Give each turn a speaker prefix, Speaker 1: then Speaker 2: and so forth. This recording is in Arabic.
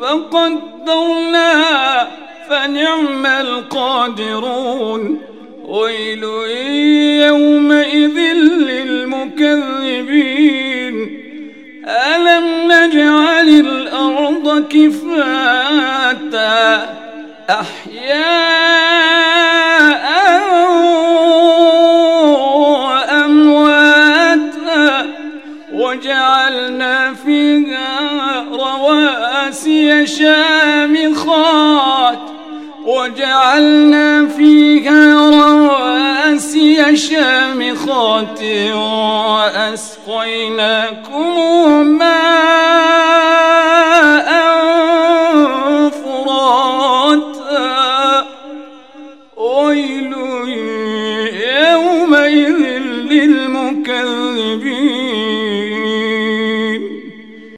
Speaker 1: فقدرنا فنعم القادرون. ويل يومئذ للمكذبين. ألم نجعل الأرض كفاتا؟ أحياء وأمواتا وجعلنا فيها رواسي. رواسي شامخات وجعلنا فيها رواسي شامخات وأسقيناكم ماء فراتا. ويل يومئذ للمكذبين.